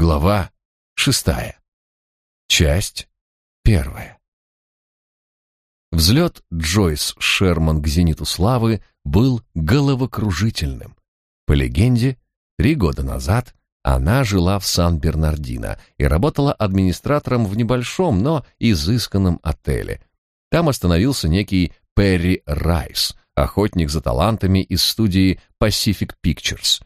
Глава шестая. Часть первая. Взлет Джойс Шерман к зениту славы был головокружительным. По легенде, три года назад она жила в Сан-Бернардино и работала администратором в небольшом, но изысканном отеле. Там остановился некий Перри Райс, охотник за талантами из студии Pacific Pictures.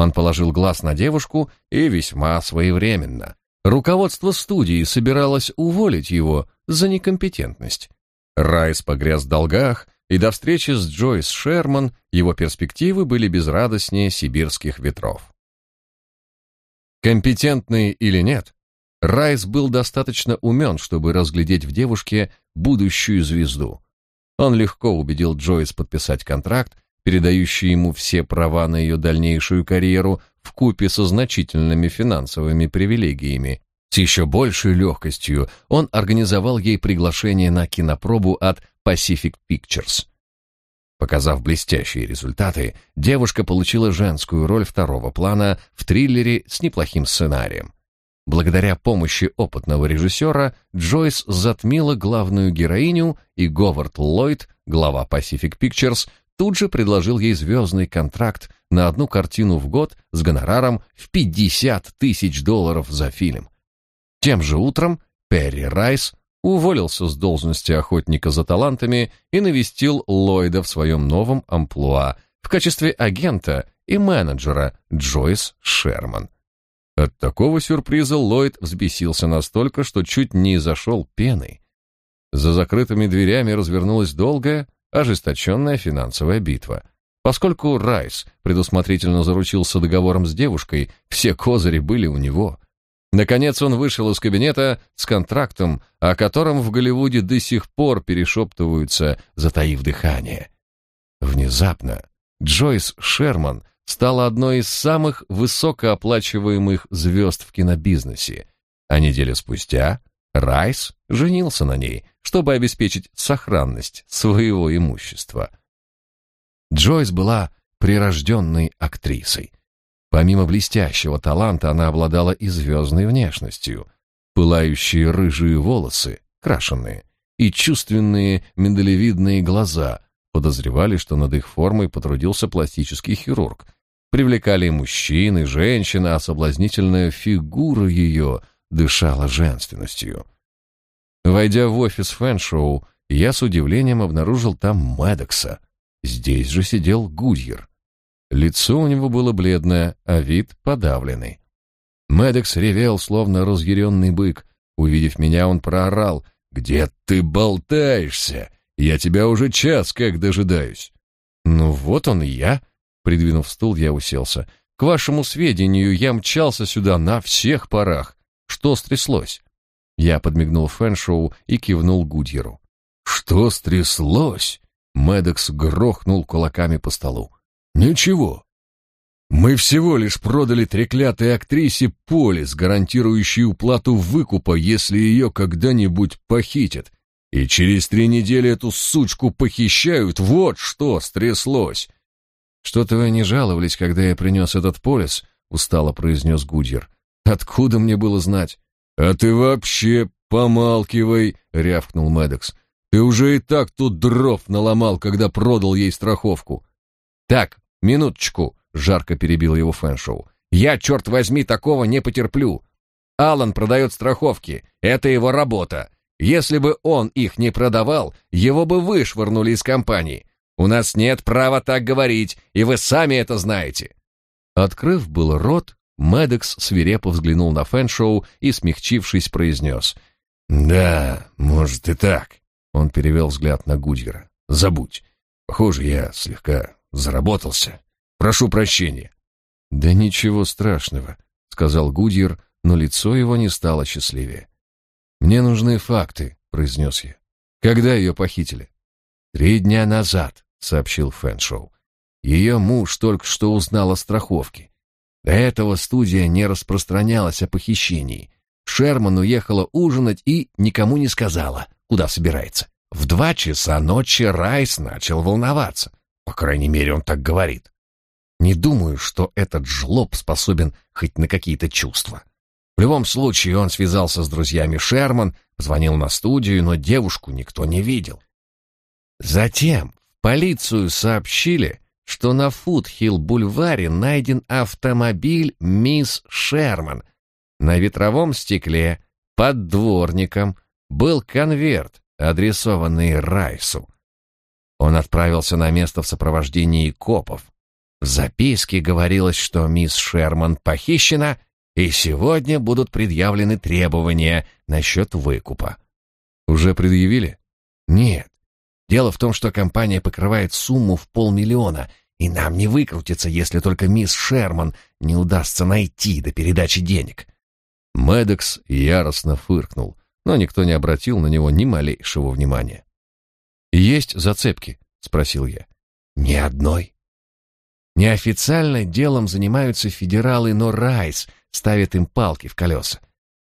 Он положил глаз на девушку и весьма своевременно. Руководство студии собиралось уволить его за некомпетентность. Райс погряз в долгах, и до встречи с Джойс Шерман его перспективы были безрадостнее сибирских ветров. Компетентный или нет, Райс был достаточно умен, чтобы разглядеть в девушке будущую звезду. Он легко убедил Джойс подписать контракт, передающий ему все права на ее дальнейшую карьеру в купе со значительными финансовыми привилегиями. С еще большей легкостью он организовал ей приглашение на кинопробу от Pacific Pictures. Показав блестящие результаты, девушка получила женскую роль второго плана в триллере с неплохим сценарием. Благодаря помощи опытного режиссера Джойс затмила главную героиню, и Говард Ллойд, глава Pacific Pictures, тут же предложил ей звездный контракт на одну картину в год с гонораром в 50 тысяч долларов за фильм. Тем же утром Перри Райс уволился с должности охотника за талантами и навестил Ллойда в своем новом амплуа в качестве агента и менеджера Джойс Шерман. От такого сюрприза Ллойд взбесился настолько, что чуть не зашел пеной. За закрытыми дверями развернулась долгая, ожесточенная финансовая битва. Поскольку Райс предусмотрительно заручился договором с девушкой, все козыри были у него. Наконец он вышел из кабинета с контрактом, о котором в Голливуде до сих пор перешептываются, затаив дыхание. Внезапно Джойс Шерман стала одной из самых высокооплачиваемых звезд в кинобизнесе, а неделю спустя Райс женился на ней, чтобы обеспечить сохранность своего имущества. Джойс была прирожденной актрисой. Помимо блестящего таланта, она обладала и звездной внешностью. Пылающие рыжие волосы, крашеные, и чувственные миндалевидные глаза подозревали, что над их формой потрудился пластический хирург — Привлекали и мужчин, и женщин, а соблазнительная фигура ее дышала женственностью. Войдя в офис фэн-шоу, я с удивлением обнаружил там Мэддокса. Здесь же сидел Гудьер. Лицо у него было бледное, а вид подавленный. Мэддокс ревел, словно разъяренный бык. Увидев меня, он проорал. «Где ты болтаешься? Я тебя уже час как дожидаюсь». «Ну вот он и я», Придвинув стул, я уселся. К вашему сведению, я мчался сюда на всех парах. Что стряслось? Я подмигнул Фэншоу и кивнул Гудьеру. Что стряслось? Медекс грохнул кулаками по столу. Ничего. Мы всего лишь продали треклятой актрисе полис, гарантирующий уплату выкупа, если ее когда-нибудь похитят. И через три недели эту сучку похищают. Вот что стряслось. «Что-то вы не жаловались, когда я принес этот полис», — устало произнес Гудьер. «Откуда мне было знать?» «А ты вообще помалкивай», — рявкнул Медекс. «Ты уже и так тут дров наломал, когда продал ей страховку». «Так, минуточку», — жарко перебил его Фэншоу. «Я, черт возьми, такого не потерплю. Алан продает страховки, это его работа. Если бы он их не продавал, его бы вышвырнули из компании. У нас нет права так говорить, и вы сами это знаете. Открыв был рот, Медекс свирепо взглянул на Фэншоу и, смягчившись, произнес. «Да, может и так». Он перевел взгляд на Гудьера. «Забудь. Похоже, я слегка заработался. Прошу прощения». «Да ничего страшного», — сказал Гудьер, но лицо его не стало счастливее. «Мне нужны факты», — произнес я. «Когда ее похитили?» «Три дня назад», — сообщил Фэншоу. Ее муж только что узнал о страховке. До этого студия не распространялась о похищении. Шерман уехала ужинать и никому не сказала, куда собирается. В два часа ночи Райс начал волноваться. По крайней мере, он так говорит. Не думаю, что этот жлоб способен хоть на какие-то чувства. В любом случае, он связался с друзьями Шерман, позвонил на студию, но девушку никто не видел. Затем в полицию сообщили, что на Фудхилл-бульваре найден автомобиль мисс Шерман. На ветровом стекле под дворником был конверт, адресованный Райсу. Он отправился на место в сопровождении копов. В записке говорилось, что мисс Шерман похищена, и сегодня будут предъявлены требования насчет выкупа. Уже предъявили? Нет. Дело в том, что компания покрывает сумму в полмиллиона, и нам не выкрутиться, если только мисс Шерман не удастся найти до передачи денег. Медекс яростно фыркнул, но никто не обратил на него ни малейшего внимания. «Есть зацепки?» — спросил я. «Ни одной. Неофициально делом занимаются федералы, но Райс ставит им палки в колеса.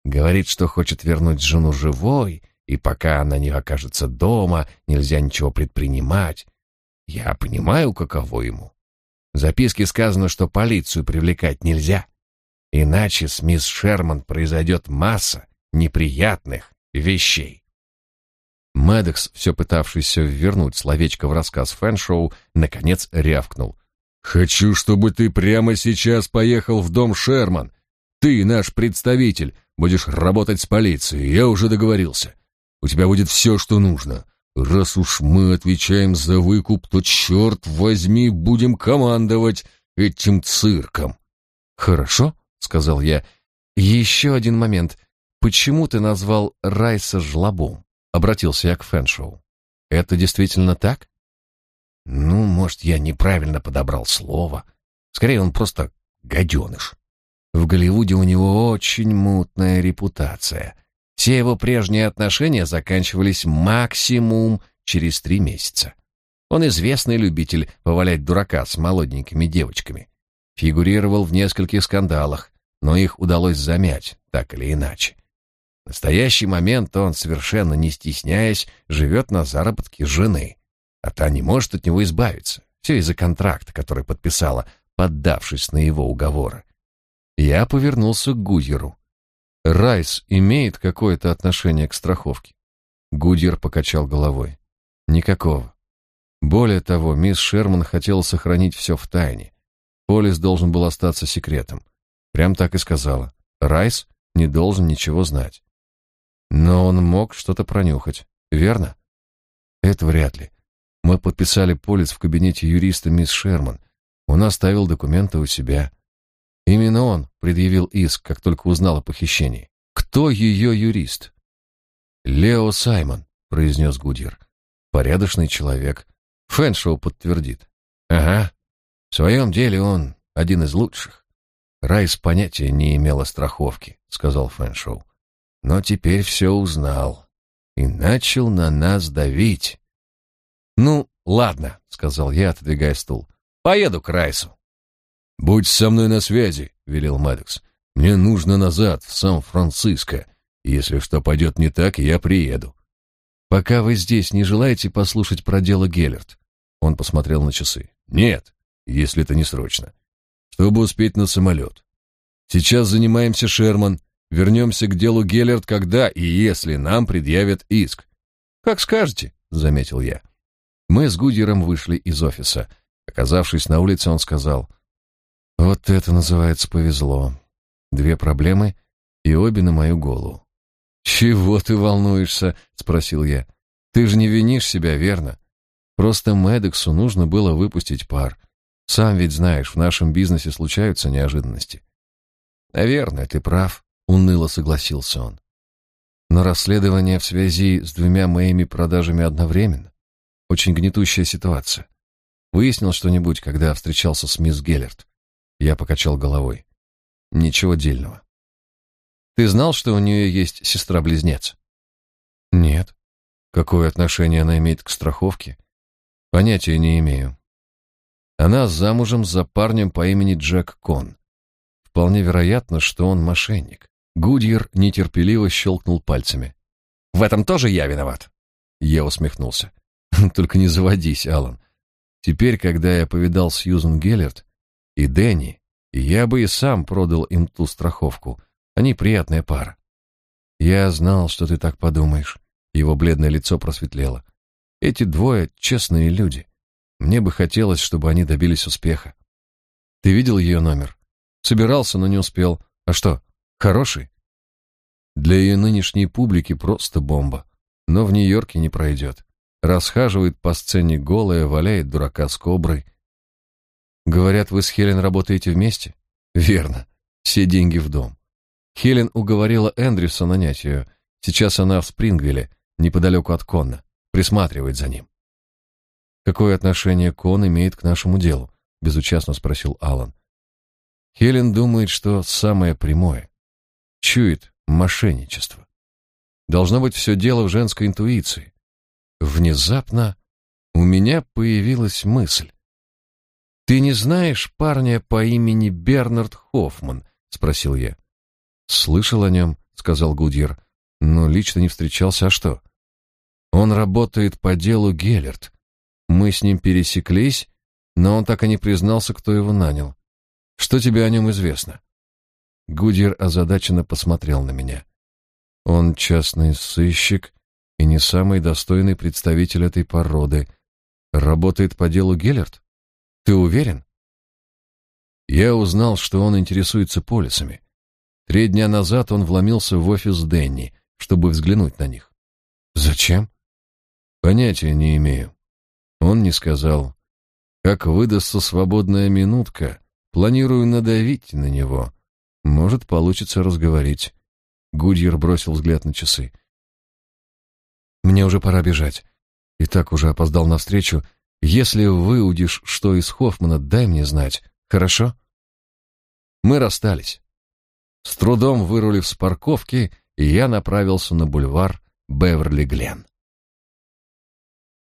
Говорит, что хочет вернуть жену живой, и пока она не окажется дома, нельзя ничего предпринимать. Я понимаю, каково ему. В записке сказано, что полицию привлекать нельзя. Иначе с мисс Шерман произойдет масса неприятных вещей. Мэддокс, все пытавшийся вернуть словечко в рассказ Фэншоу, наконец рявкнул. «Хочу, чтобы ты прямо сейчас поехал в дом Шерман. Ты наш представитель, будешь работать с полицией, я уже договорился. У тебя будет все, что нужно. Раз уж мы отвечаем за выкуп, то, черт возьми, будем командовать этим цирком». «Хорошо», — сказал я. «Еще один момент. Почему ты назвал Райса жлобом?» Обратился я к Фэншоу. «Это действительно так?» «Ну, может, я неправильно подобрал слово. Скорее, он просто гаденыш. В Голливуде у него очень мутная репутация. Все его прежние отношения заканчивались максимум через три месяца. Он известный любитель повалять дурака с молоденькими девочками. Фигурировал в нескольких скандалах, но их удалось замять, так или иначе. В настоящий момент он, совершенно не стесняясь, живет на заработке жены, а та не может от него избавиться. Все из-за контракта, который подписала, поддавшись на его уговоры. Я повернулся к Гудьеру. Райс имеет какое-то отношение к страховке? Гудьер покачал головой. Никакого. Более того, мисс Шерман хотела сохранить все в тайне. Полис должен был остаться секретом. Прям так и сказала. Райс не должен ничего знать. Но он мог что-то пронюхать, верно? Это вряд ли. Мы подписали полис в кабинете юриста мисс Шерман. Он оставил документы у себя. Именно он предъявил иск, как только узнал о похищении. Кто ее юрист? Лео Саймон, произнес Гудьер. Порядочный человек. Фэншоу подтвердит. Ага. В своем деле он один из лучших. Райс понятия не имел о страховке, сказал Фэншоу. Но теперь все узнал и начал на нас давить. Ну, ладно, сказал я, отодвигая стул. Поеду к Райсу. Будь со мной на связи, велел Мэддокс. Мне нужно назад, в Сан-Франциско. Если что пойдет не так, я приеду. Пока вы здесь, не желаете послушать про дело Геллерт? Он посмотрел на часы. Нет, если это не срочно чтобы успеть на самолет. Сейчас занимаемся Шерман, вернемся к делу Геллерт, когда и если нам предъявят иск. Как скажете, заметил я. Мы с Гудьером вышли из офиса. Оказавшись на улице, он сказал: "Вот это называется повезло. Две проблемы и обе на мою голову". "Чего ты волнуешься?" спросил я. "Ты же не винишь себя, верно? Просто Медексу нужно было выпустить пар. Сам ведь знаешь, в нашем бизнесе случаются неожиданности. Наверное, ты прав, уныло согласился он. Но расследование в связи с двумя моими продажами одновременно очень гнетущая ситуация. Выяснил что-нибудь, когда встречался с мисс Геллерт? Я покачал головой. Ничего дельного. Ты знал, что у нее есть сестра-близнец? Нет. Какое отношение она имеет к страховке? Понятия не имею. Она замужем за парнем по имени Джек Кон. Вполне вероятно, что он мошенник. Гудьер нетерпеливо щелкнул пальцами. «В этом тоже я виноват?» Я усмехнулся. «Только не заводись, Алан. Теперь, когда я повидал Сьюзен Геллерт и Дэнни, я бы и сам продал им ту страховку. Они приятная пара. Я знал, что ты так подумаешь. Его бледное лицо просветлело. Эти двое честные люди. Мне бы хотелось, чтобы они добились успеха. Ты видел ее номер? Собирался, но не успел. А что, хороший? Для ее нынешней публики просто бомба. Но в Нью-Йорке не пройдет. Расхаживает по сцене голая, валяет дурака с коброй. Говорят, вы с Хелен работаете вместе? Верно. Все деньги в дом. Хелен уговорила Эндрюса нанять ее. Сейчас она в Спрингвилле, неподалеку от Конна. Присматривает за ним. Какое отношение Кон имеет к нашему делу? Безучастно спросил Алан. Хелен думает, что самое прямое. Чует мошенничество. Должно быть все дело в женской интуиции. Внезапно у меня появилась мысль. «Ты не знаешь парня по имени Бернард Хоффман?» — спросил я. «Слышал о нем», — сказал Гудьер, — «но лично не встречался, а что?» «Он работает по делу Геллерт. Мы с ним пересеклись, но он так и не признался, кто его нанял. Что тебе о нем известно?» Гудьер озадаченно посмотрел на меня. «Он частный сыщик и не самый достойный представитель этой породы. Работает по делу Геллерт?» Ты уверен? Я узнал, что он интересуется полисами. Три дня назад он вломился в офис Дэнни, чтобы взглянуть на них. Зачем? Понятия не имею. Он не сказал. Как выдастся свободная минутка, планирую надавить на него. Может, получится разговорить. Гудьер бросил взгляд на часы. Мне уже пора бежать. И так уже опоздал на встречу, если выудишь что из Хоффмана, дай мне знать, хорошо? Мы расстались. С трудом вырулив с парковки, я направился на бульвар Беверли-Гленн.